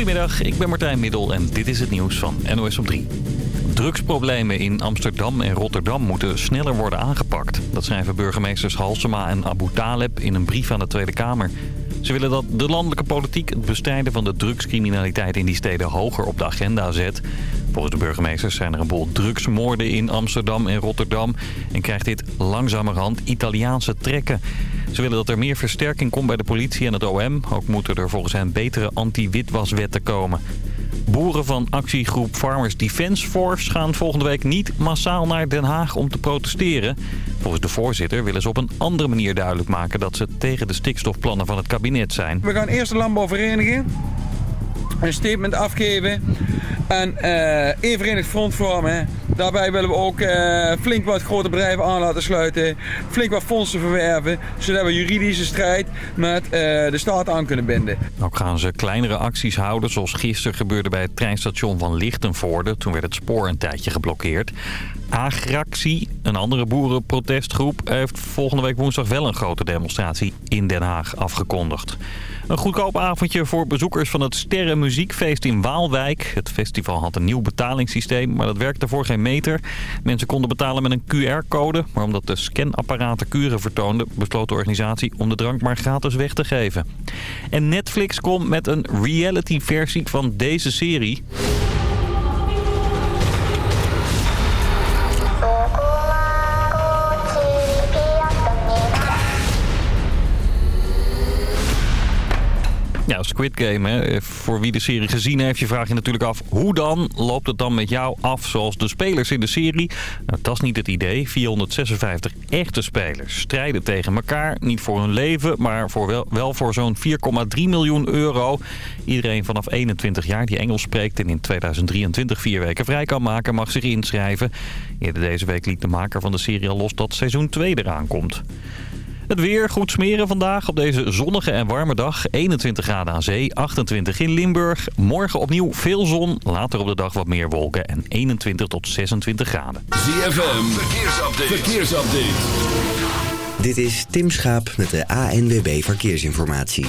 Goedemiddag, ik ben Martijn Middel en dit is het nieuws van NOS op 3. Drugsproblemen in Amsterdam en Rotterdam moeten sneller worden aangepakt. Dat schrijven burgemeesters Halsema en Abu Taleb in een brief aan de Tweede Kamer. Ze willen dat de landelijke politiek het bestrijden van de drugscriminaliteit in die steden hoger op de agenda zet. Volgens de burgemeesters zijn er een boel drugsmoorden in Amsterdam en Rotterdam... en krijgt dit langzamerhand Italiaanse trekken. Ze willen dat er meer versterking komt bij de politie en het OM. Ook moeten er volgens hen betere anti-witwaswetten komen. Boeren van actiegroep Farmers Defence Force gaan volgende week niet massaal naar Den Haag om te protesteren. Volgens de voorzitter willen ze op een andere manier duidelijk maken dat ze tegen de stikstofplannen van het kabinet zijn. We gaan eerst de landbouwvereniging een statement afgeven en één verenigd front vormen. Daarbij willen we ook uh, flink wat grote bedrijven aan laten sluiten. Flink wat fondsen verwerven. Zodat we juridische strijd met uh, de staat aan kunnen binden. Ook gaan ze kleinere acties houden. Zoals gisteren gebeurde bij het treinstation van Lichtenvoorde. Toen werd het spoor een tijdje geblokkeerd. Agractie, een andere boerenprotestgroep, heeft volgende week woensdag wel een grote demonstratie in Den Haag afgekondigd. Een goedkoop avondje voor bezoekers van het Sterrenmuziekfeest in Waalwijk. Het festival had een nieuw betalingssysteem, maar dat werkte voor geen meter. Mensen konden betalen met een QR-code, maar omdat de scanapparaten kuren vertoonden... besloot de organisatie om de drank maar gratis weg te geven. En Netflix komt met een reality-versie van deze serie... Ja, Squid Game, hè. voor wie de serie gezien heeft, je vraagt je natuurlijk af... hoe dan loopt het dan met jou af zoals de spelers in de serie? Nou, dat is niet het idee. 456 echte spelers strijden tegen elkaar. Niet voor hun leven, maar voor wel, wel voor zo'n 4,3 miljoen euro. Iedereen vanaf 21 jaar die Engels spreekt en in 2023 vier weken vrij kan maken... mag zich inschrijven. Eerder deze week liet de maker van de serie al los dat seizoen 2 eraan komt. Het weer goed smeren vandaag op deze zonnige en warme dag. 21 graden aan zee, 28 in Limburg. Morgen opnieuw veel zon, later op de dag wat meer wolken en 21 tot 26 graden. ZFM, verkeersupdate. verkeersupdate. Dit is Tim Schaap met de ANWB Verkeersinformatie.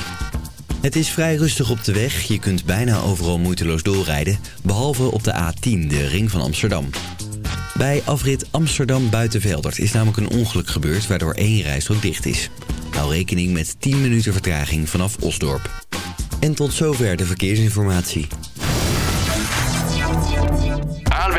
Het is vrij rustig op de weg. Je kunt bijna overal moeiteloos doorrijden. Behalve op de A10, de ring van Amsterdam. Bij afrit Amsterdam Buitenveldert is namelijk een ongeluk gebeurd... waardoor één rijstrook dicht is. Hou rekening met 10 minuten vertraging vanaf Osdorp. En tot zover de verkeersinformatie.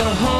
the home.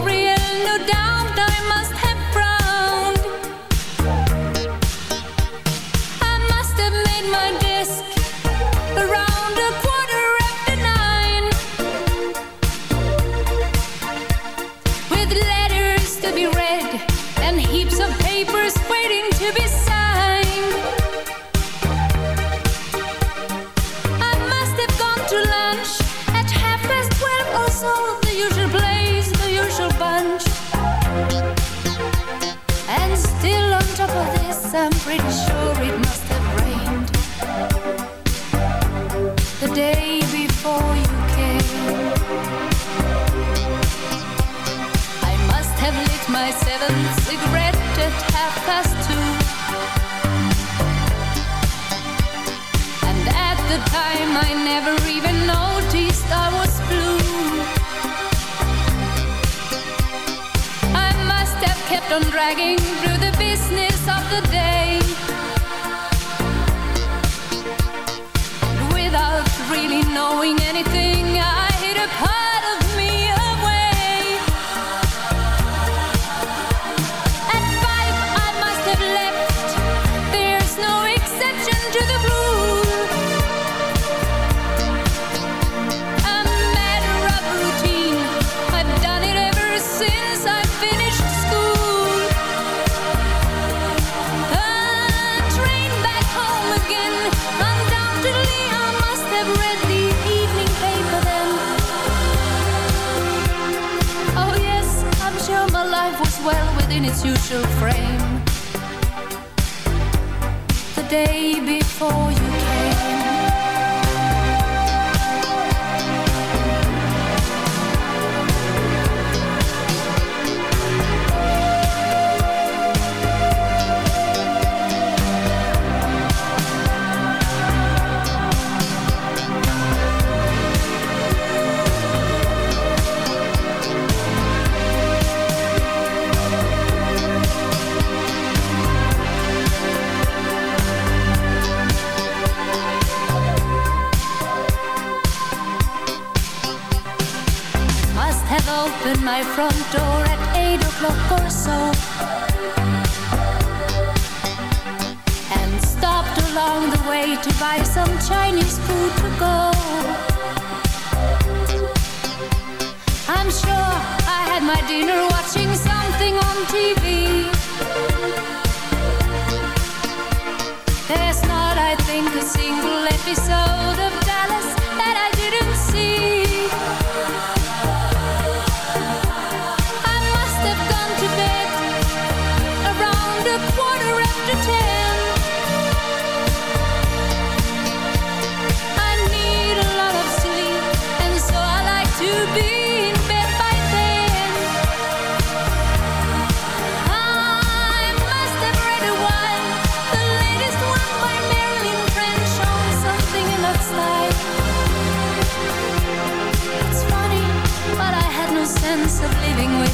dragging through the business of the day. was well within its usual frame. The day before you my front door at 8 o'clock or so. And stopped along the way to buy some Chinese food to go. I'm sure I had my dinner watching something on TV. There's not, I think, a single episode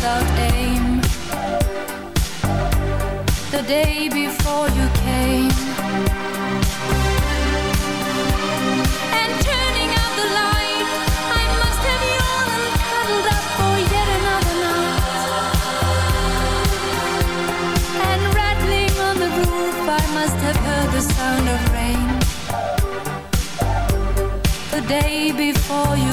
without aim. The day before you came. And turning out the light, I must have yawned and cuddled up for yet another night. And rattling on the roof, I must have heard the sound of rain. The day before you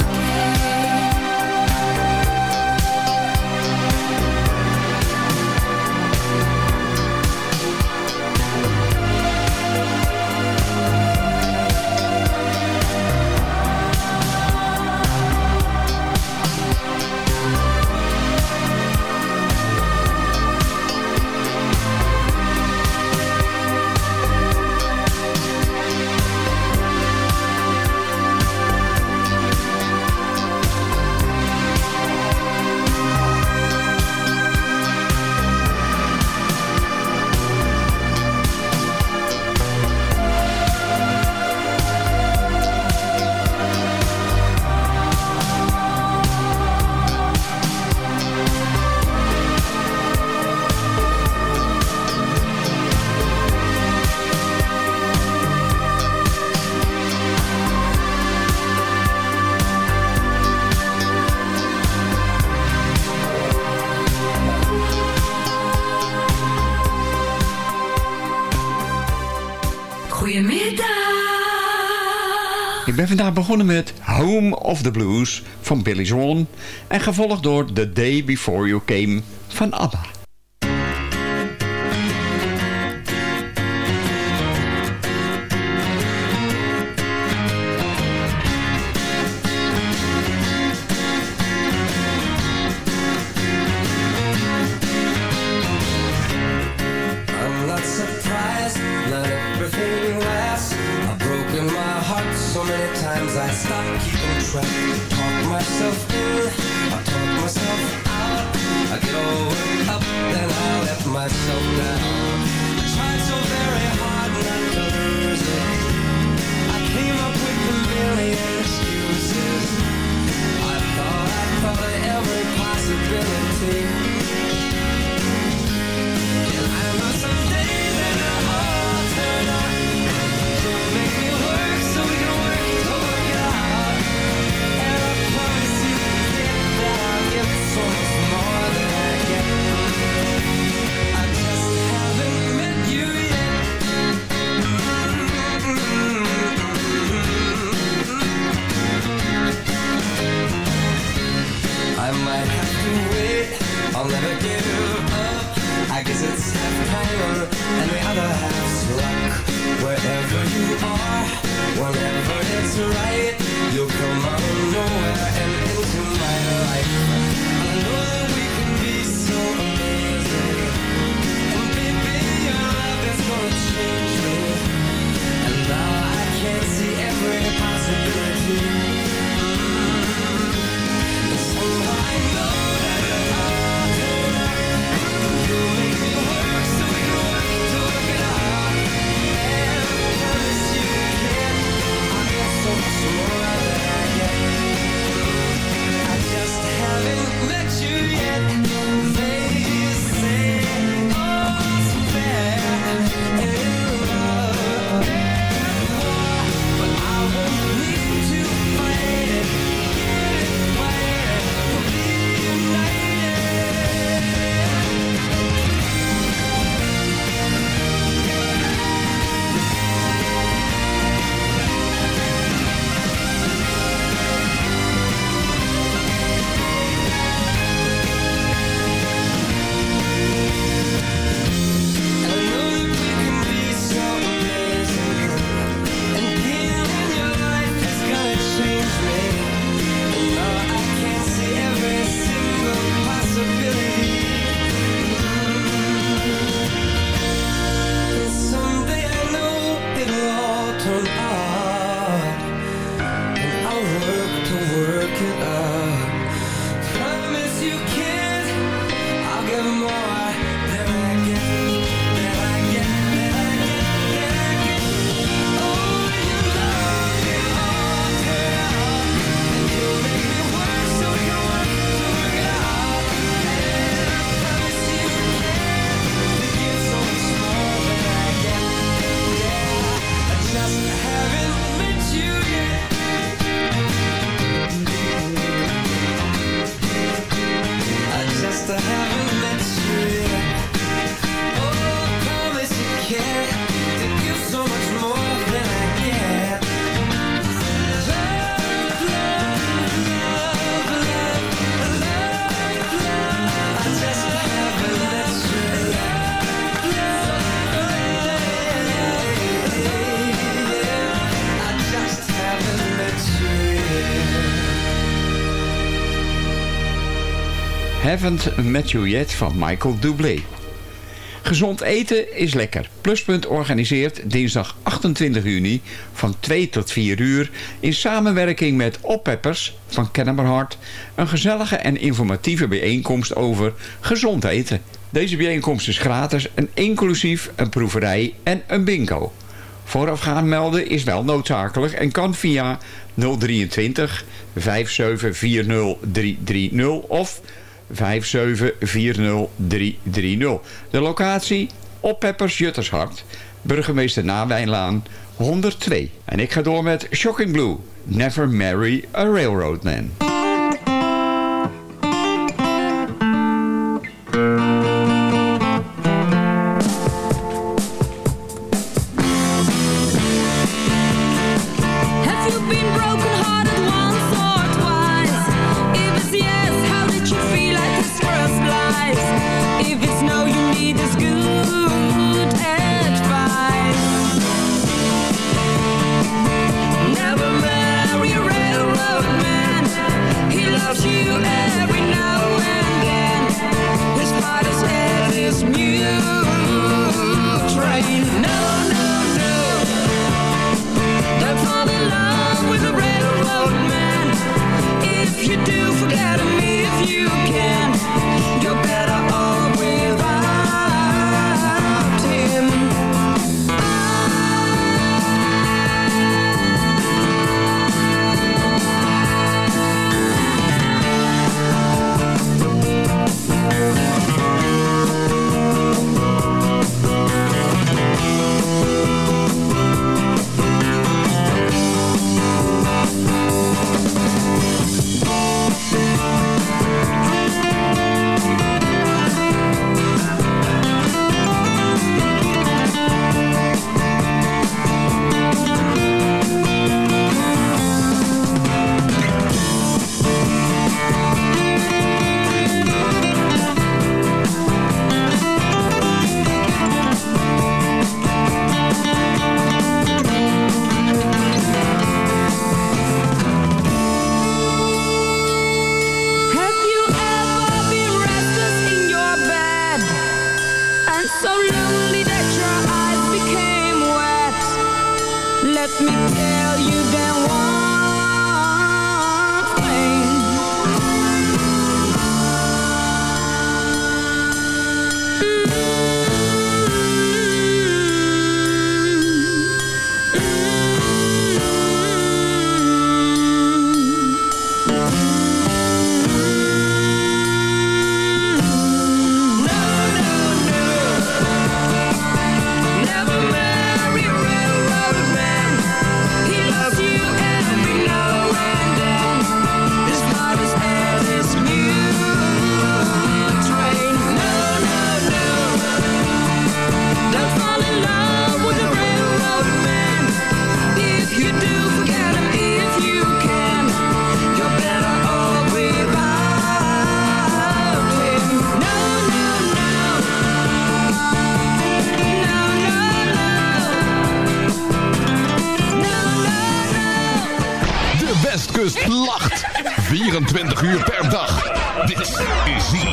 Ik ben vandaag begonnen met Home of the Blues van Billy Swan. En gevolgd door The Day Before You Came van ABBA. I stopped keeping track. Talk myself in, I talk myself out. I get all worked up, then I let myself down. I tried so very hard not to lose it. I came up with a million excuses. I thought I thought of every possibility. And I know someday wait I'll never give up. I guess it's half power And the other half's luck. Wherever you are Whenever it's right You'll come out of nowhere And into my life. I know that we can be so amazing And baby your love is gonna change me. And now I can see every possibility. Haven't Met Juliet van Michael Dublé. Gezond eten is lekker. Pluspunt organiseert dinsdag 28 juni van 2 tot 4 uur... in samenwerking met Oppeppers van Kennemerhart... een gezellige en informatieve bijeenkomst over gezond eten. Deze bijeenkomst is gratis en inclusief een proeverij en een bingo. Voorafgaand melden is wel noodzakelijk en kan via 023 5740330 of 5740330. De locatie op Peppers Juttershart, burgemeester Nawijnlaan 102. En ik ga door met Shocking Blue, Never Marry a Railroad Man.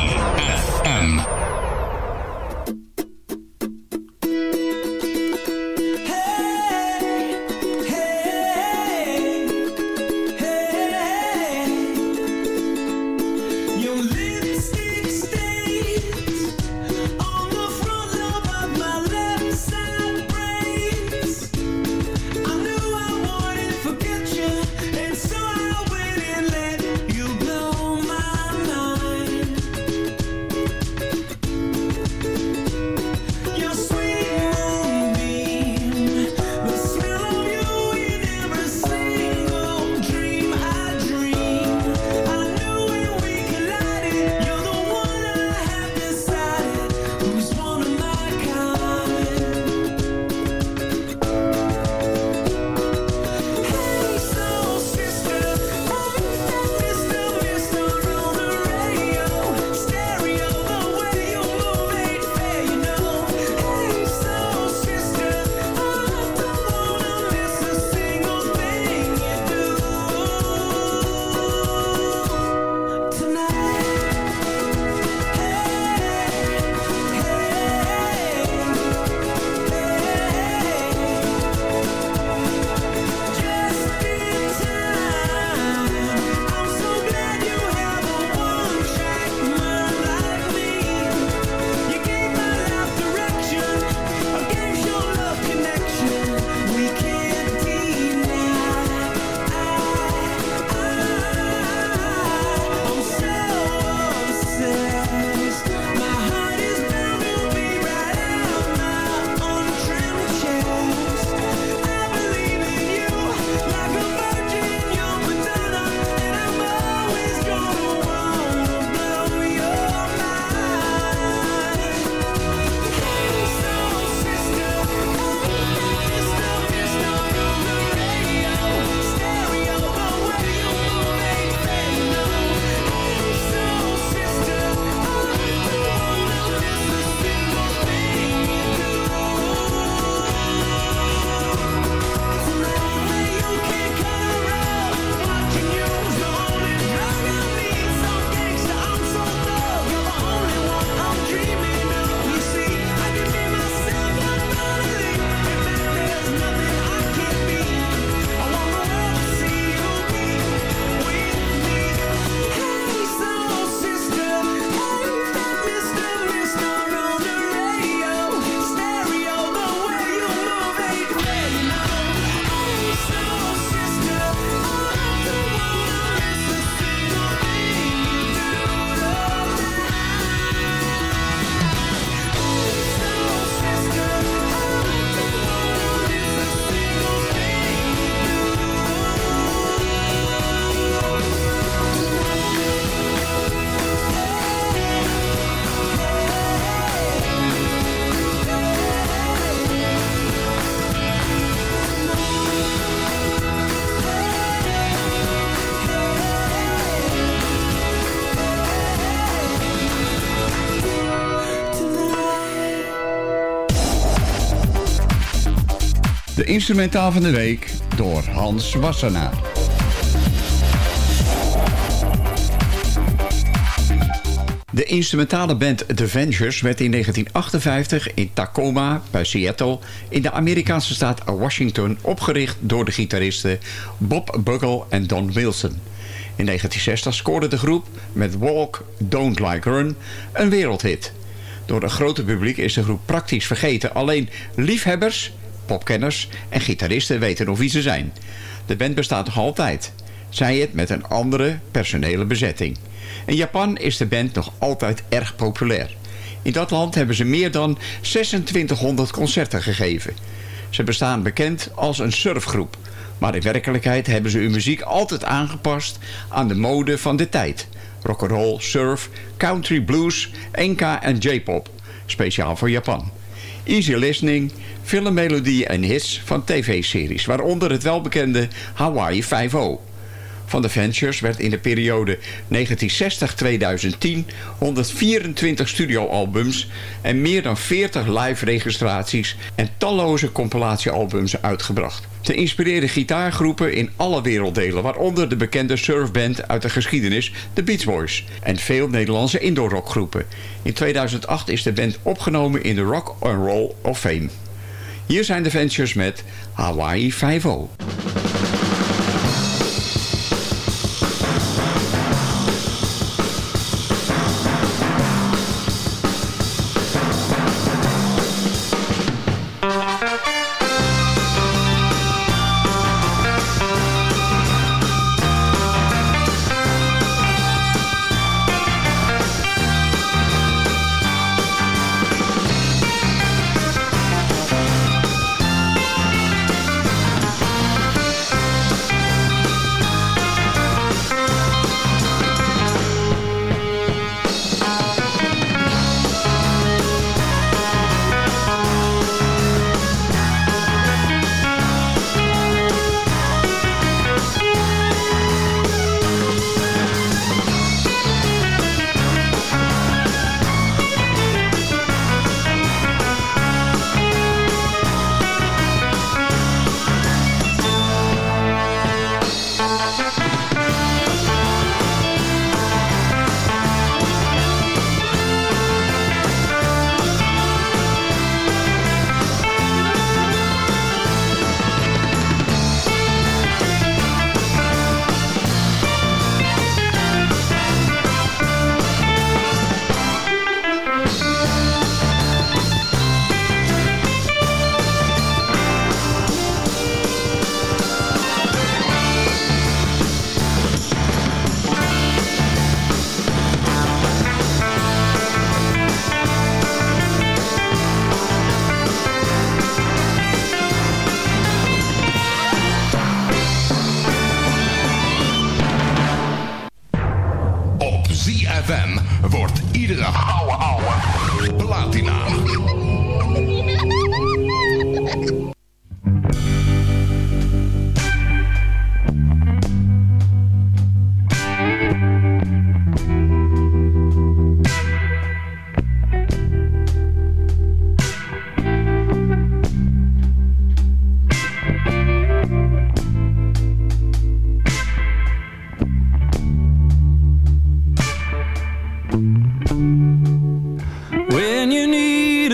ESPN. De instrumentaal van de week door Hans Wassenaar. De instrumentale band The Ventures werd in 1958 in Tacoma bij Seattle in de Amerikaanse staat Washington opgericht door de gitaristen Bob Bugle en Don Wilson. In 1960 scoorde de groep met Walk, Don't Like Run een wereldhit. Door een grote publiek is de groep praktisch vergeten. Alleen liefhebbers, popkenners en gitaristen weten nog wie ze zijn. De band bestaat nog altijd. Zij het met een andere personele bezetting. In Japan is de band nog altijd erg populair. In dat land hebben ze meer dan 2600 concerten gegeven. Ze bestaan bekend als een surfgroep. Maar in werkelijkheid hebben ze hun muziek altijd aangepast aan de mode van de tijd. Rock'n'roll, surf, country, blues, enka en J-pop. Speciaal voor Japan. Easy listening, filmmelodieën en hits van tv-series. Waaronder het welbekende Hawaii 5 van de Ventures werd in de periode 1960-2010 124 studioalbums en meer dan 40 live registraties en talloze compilatiealbums uitgebracht. Ze inspireren gitaargroepen in alle werelddelen... waaronder de bekende surfband uit de geschiedenis, de Beach Boys... en veel Nederlandse indoorrockgroepen. In 2008 is de band opgenomen in de Rock and Roll of Fame. Hier zijn de Ventures met Hawaii 5 -0.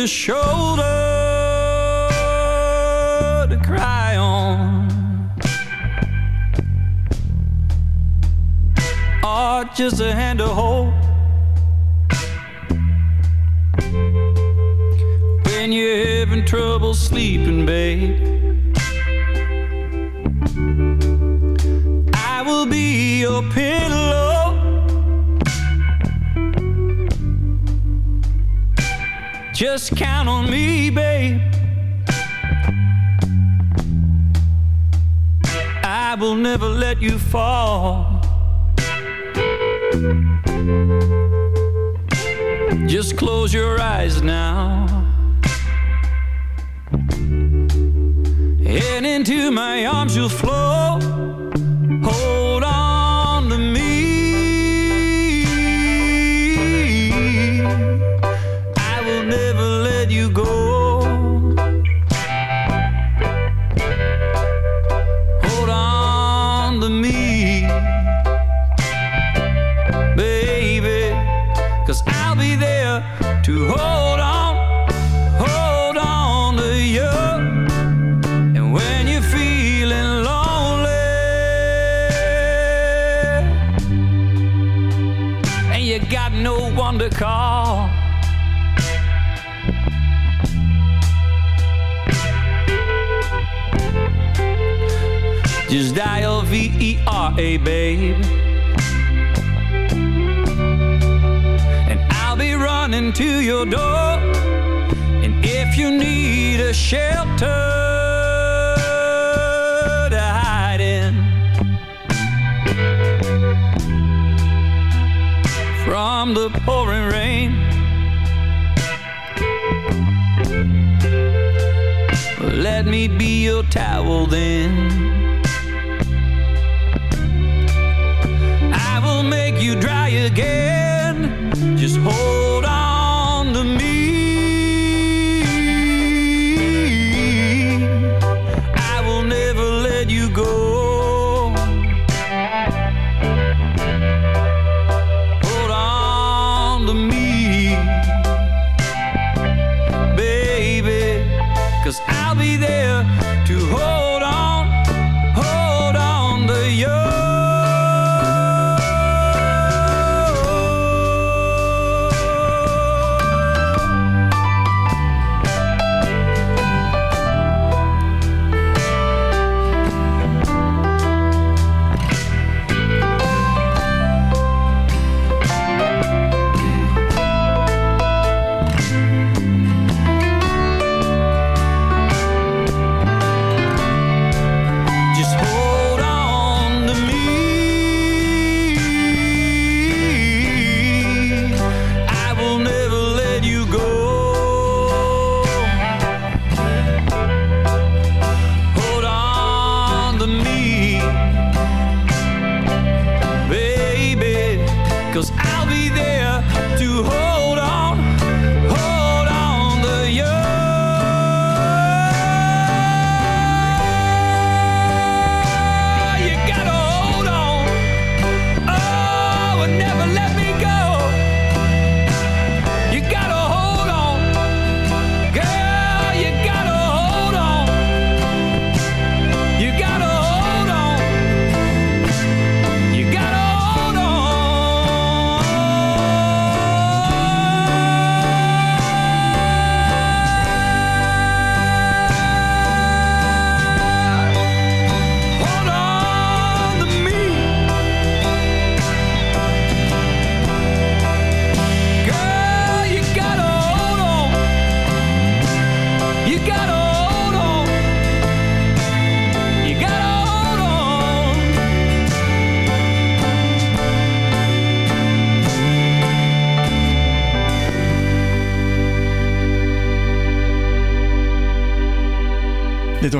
Shoulder to cry on, or just a hand to hold. When you're having trouble sleeping, babe, I will be your pillow. Just count on me, babe. I will never let you fall. Just close your eyes now. And into my arms you'll flow. A, babe. And I'll be running to your door. And if you need a shelter to hide in from the pouring rain. Let me be your towel then. Again.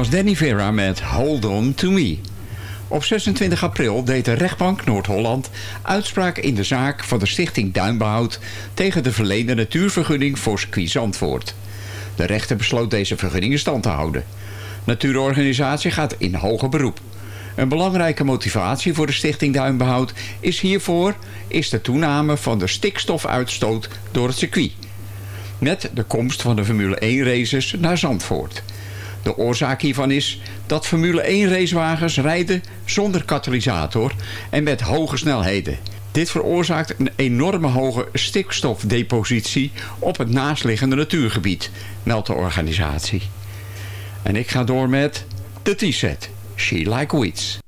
Danny Vera met Hold On To Me. Op 26 april deed de rechtbank Noord-Holland uitspraak in de zaak van de stichting Duinbehoud tegen de verleende natuurvergunning voor circuit Zandvoort. De rechter besloot deze vergunning in stand te houden. Natuurorganisatie gaat in hoger beroep. Een belangrijke motivatie voor de stichting Duinbehoud is hiervoor is de toename van de stikstofuitstoot door het circuit. Met de komst van de Formule 1 races naar Zandvoort. De oorzaak hiervan is dat Formule 1 racewagens rijden zonder katalysator en met hoge snelheden. Dit veroorzaakt een enorme hoge stikstofdepositie op het naastliggende natuurgebied, meldt de organisatie. En ik ga door met de T-set, She Like Weeds.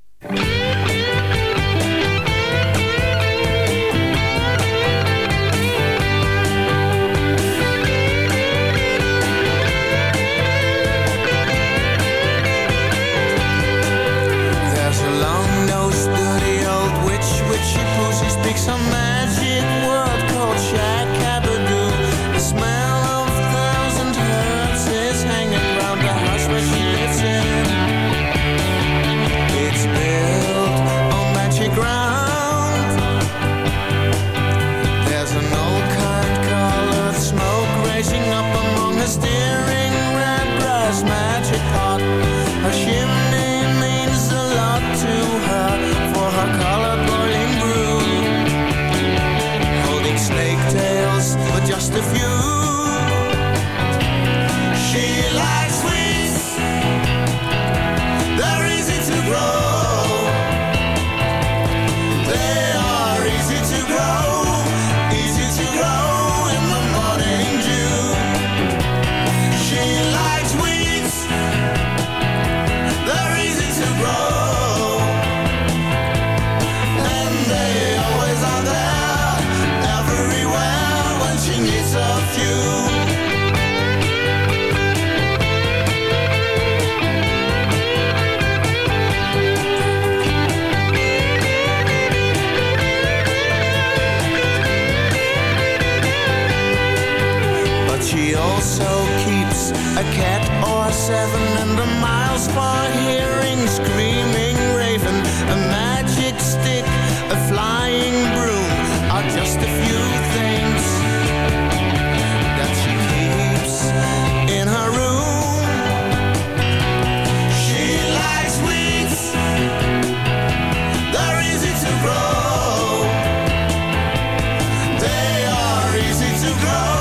know.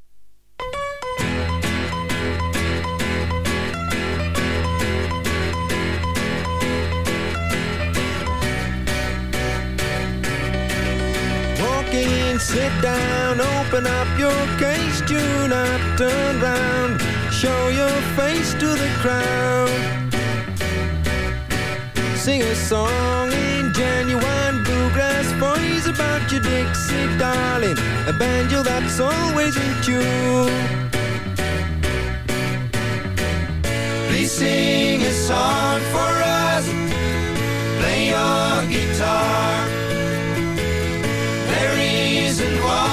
About your Dixie darling, a banjo that's always in tune. Please sing a song for us. Play your guitar. There isn't one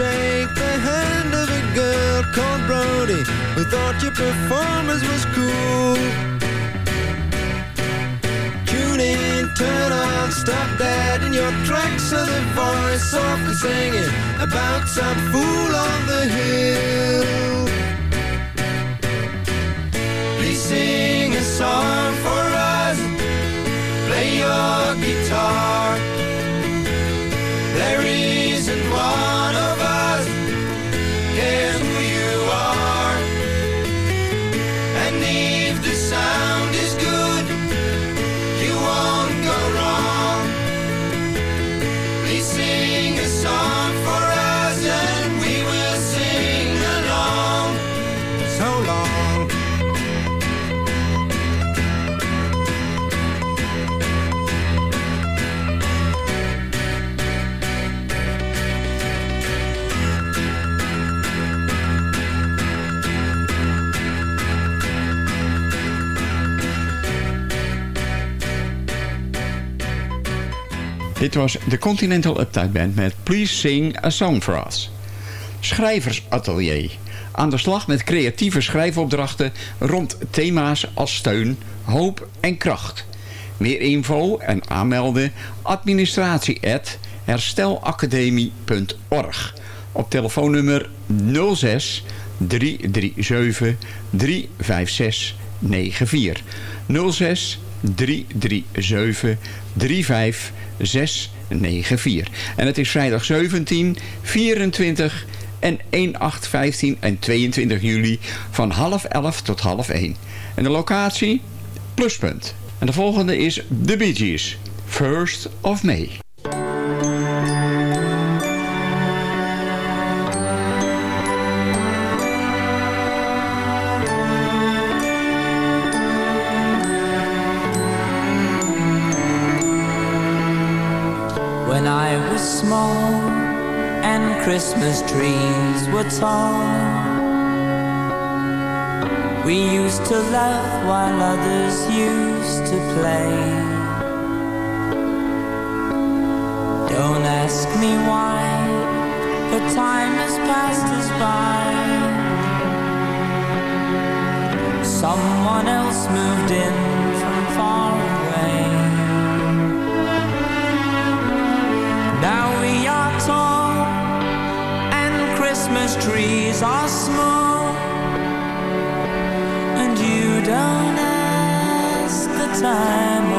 take the hand of a girl called Brody who thought your performance was cool. Tune in, turn on, stop that in your tracks so the voice softly singing about some fool on the hill. Please sing a song for us. Play your guitar. Dit was de Continental Uptime Band met Please Sing a Song for Us. Schrijversatelier. Aan de slag met creatieve schrijfopdrachten rond thema's als steun, hoop en kracht. Meer info en aanmelden administratie at herstelacademie.org op telefoonnummer 06 337 356 94 06 337 35694. En het is vrijdag 17, 24 en 1, 8, 15 en 22 juli van half 11 tot half 1. En de locatie? Pluspunt. En de volgende is The Bee Gees. First of May. Christmas trees were tall, we used to laugh while others used to play. Don't ask me why, but time has passed us by. Someone else moved in from far Christmas trees are small, and you don't ask the time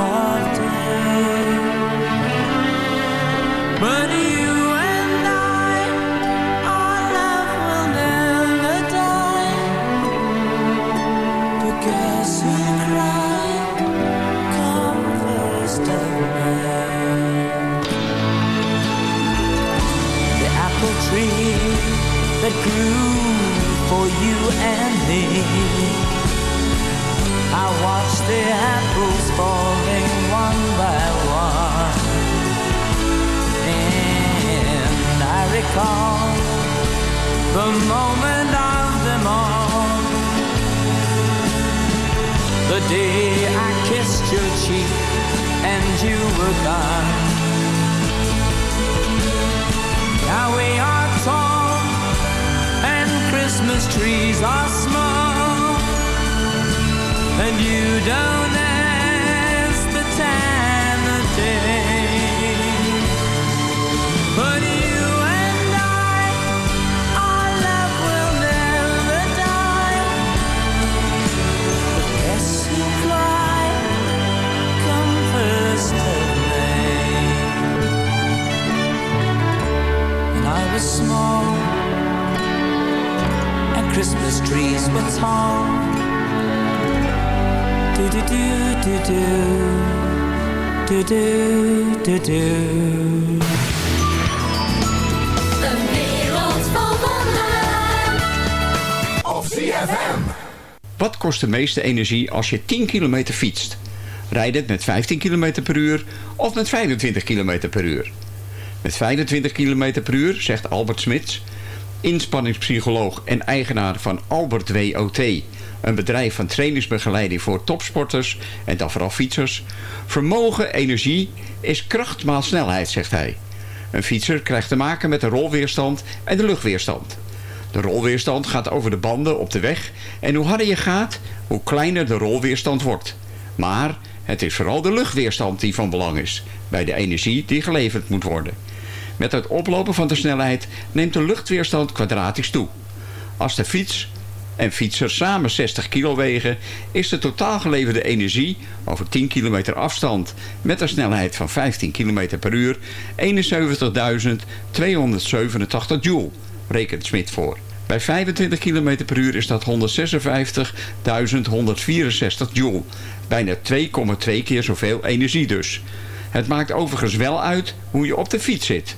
de meeste energie als je 10 kilometer fietst? Rijdend met 15 km per uur of met 25 km per uur? Met 25 km per uur, zegt Albert Smits, inspanningspsycholoog en eigenaar van Albert WOT, een bedrijf van trainingsbegeleiding voor topsporters en dan vooral fietsers. Vermogen, energie is kracht maal snelheid, zegt hij. Een fietser krijgt te maken met de rolweerstand en de luchtweerstand. De rolweerstand gaat over de banden op de weg en hoe harder je gaat, hoe kleiner de rolweerstand wordt. Maar het is vooral de luchtweerstand die van belang is, bij de energie die geleverd moet worden. Met het oplopen van de snelheid neemt de luchtweerstand kwadratisch toe. Als de fiets en fietser samen 60 kilo wegen, is de totaal geleverde energie over 10 kilometer afstand met een snelheid van 15 km per uur 71.287 joule, rekent Smit voor. Bij 25 km per uur is dat 156.164 joule, bijna 2,2 keer zoveel energie dus. Het maakt overigens wel uit hoe je op de fiets zit.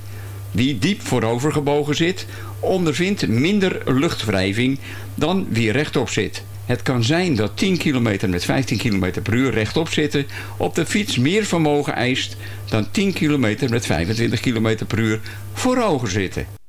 Wie diep voorovergebogen zit, ondervindt minder luchtwrijving dan wie rechtop zit. Het kan zijn dat 10 kilometer met 15 km per uur rechtop zitten op de fiets meer vermogen eist dan 10 kilometer met 25 km per uur voorover zitten.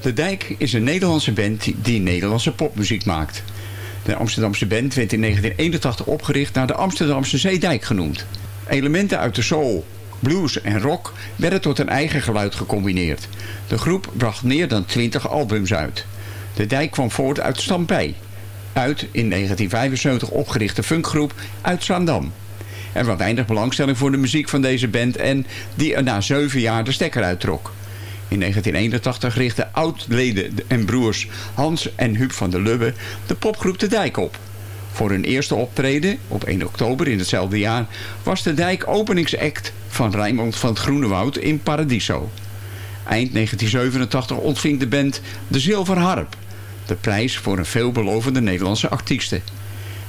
De Dijk is een Nederlandse band die, die Nederlandse popmuziek maakt. De Amsterdamse band werd in 1981 opgericht naar de Amsterdamse Zeedijk genoemd. Elementen uit de soul, blues en rock werden tot een eigen geluid gecombineerd. De groep bracht meer dan 20 albums uit. De Dijk kwam voort uit Stampij, uit in 1975 opgerichte funkgroep uit Zaandam. Er was weinig belangstelling voor de muziek van deze band en die na zeven jaar de stekker uittrok. In 1981 richtten oud-leden en broers Hans en Huub van der Lubbe de popgroep De Dijk op. Voor hun eerste optreden, op 1 oktober in hetzelfde jaar, was De Dijk openingsact van Rijnmond van het Groenewoud in Paradiso. Eind 1987 ontving de band de Zilveren Harp, de prijs voor een veelbelovende Nederlandse artieste.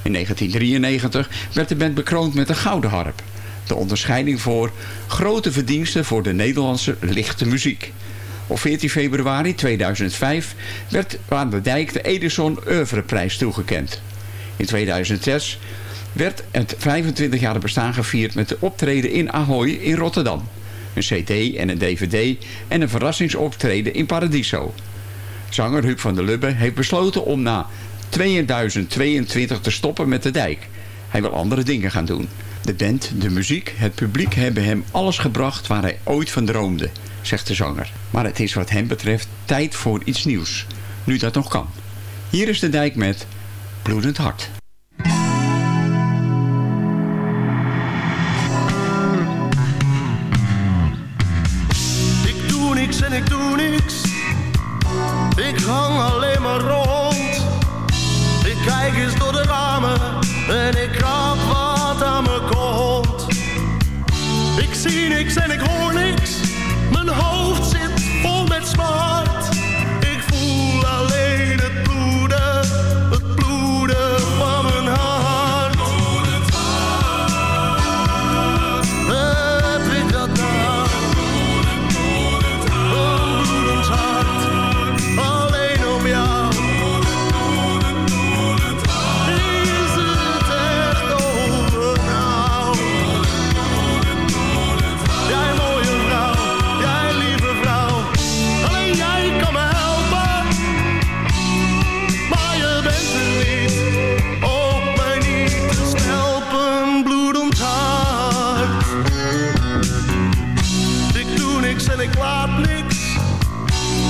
In 1993 werd de band bekroond met de Gouden Harp, de onderscheiding voor grote verdiensten voor de Nederlandse lichte muziek. Op 14 februari 2005 werd aan de Dijk de Edison Oeuvreprijs toegekend. In 2006 werd het 25-jarige bestaan gevierd met de optreden in Ahoy in Rotterdam. Een cd en een dvd en een verrassingsoptreden in Paradiso. Zanger Huub van der Lubbe heeft besloten om na 2022 te stoppen met de dijk. Hij wil andere dingen gaan doen. De band, de muziek, het publiek hebben hem alles gebracht waar hij ooit van droomde, zegt de zanger. Maar het is wat hem betreft tijd voor iets nieuws, nu dat nog kan. Hier is de dijk met Bloedend Hart. En ik laat niks.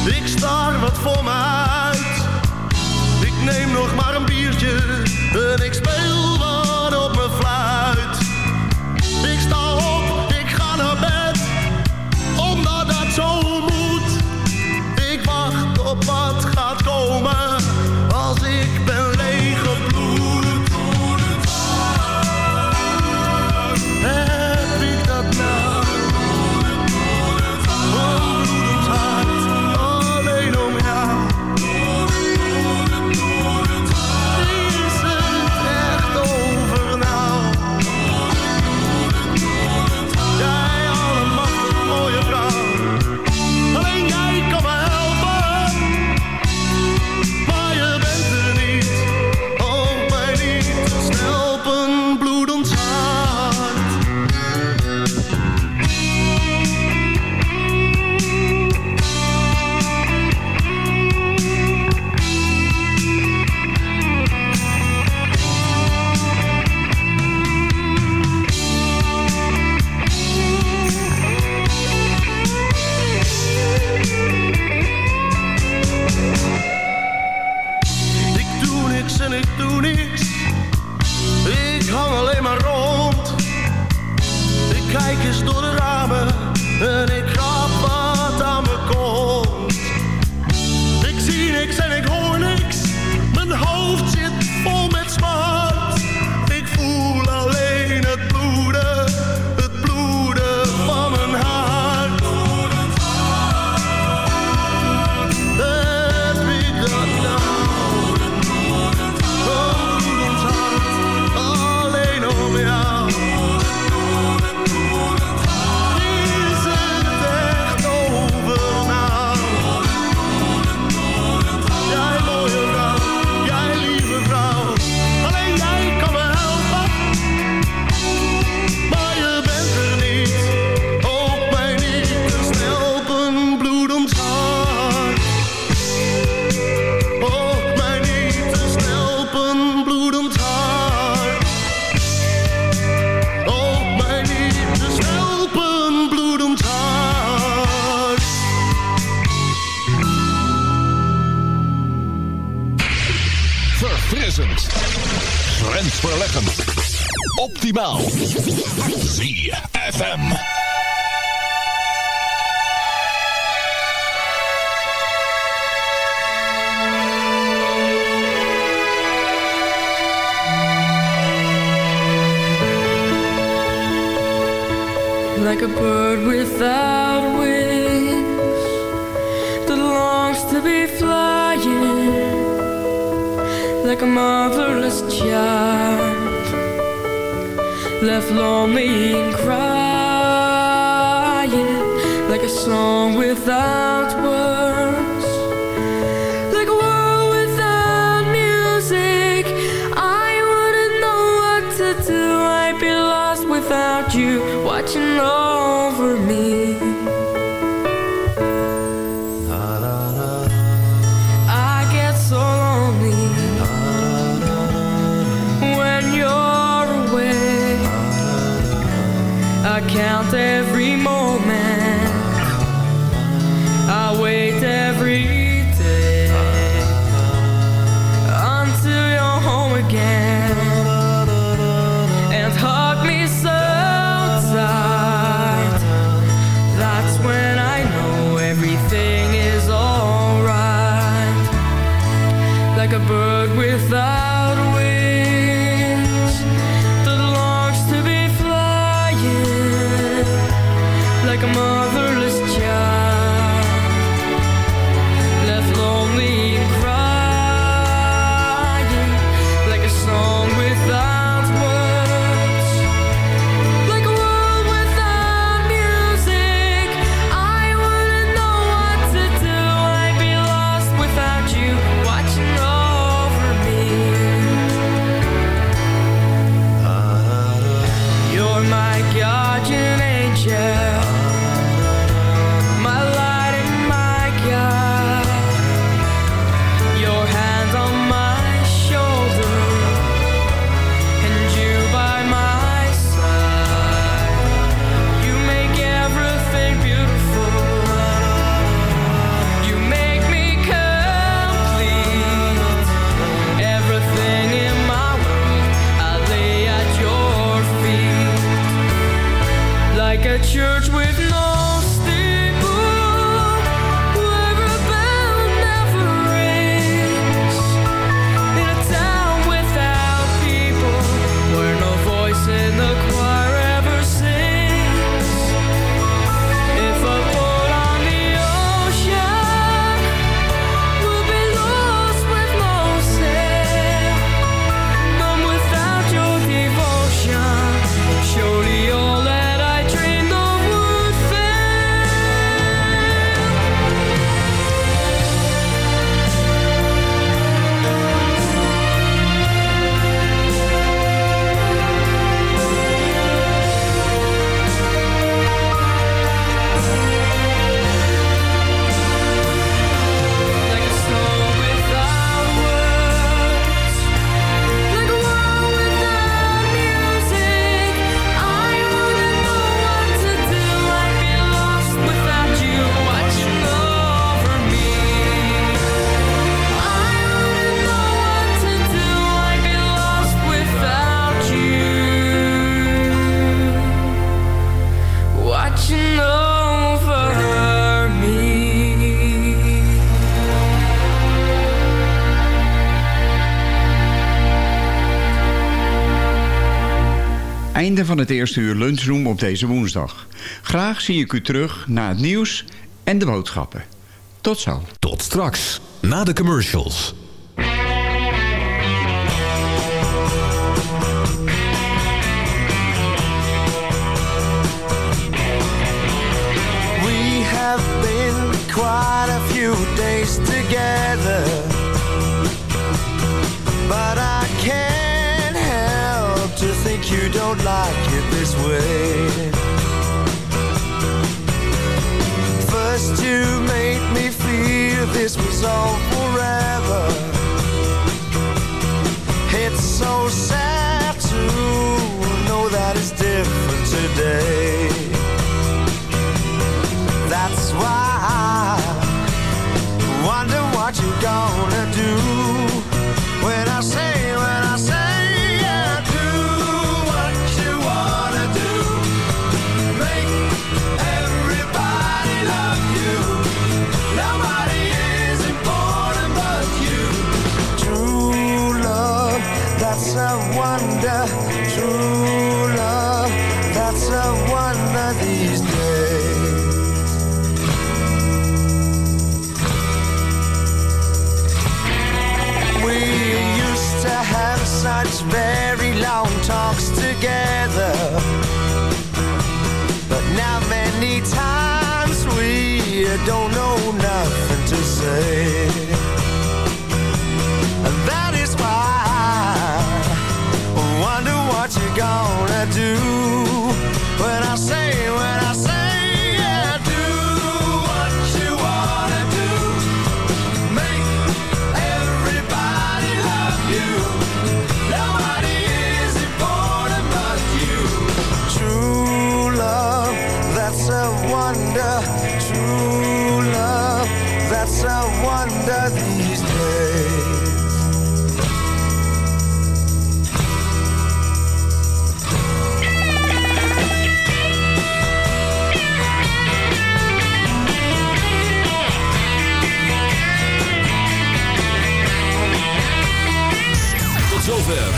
Ik staar wat voor me uit. Ik neem nog maar een biertje en ik speel eerste uur lunchroom op deze woensdag. Graag zie ik u terug na het nieuws en de boodschappen. Tot zo. Tot straks, na de commercials. We have been quite a few days together. But I can't you don't like it this way. First you made me feel this was all forever. It's so sad to know that it's different today.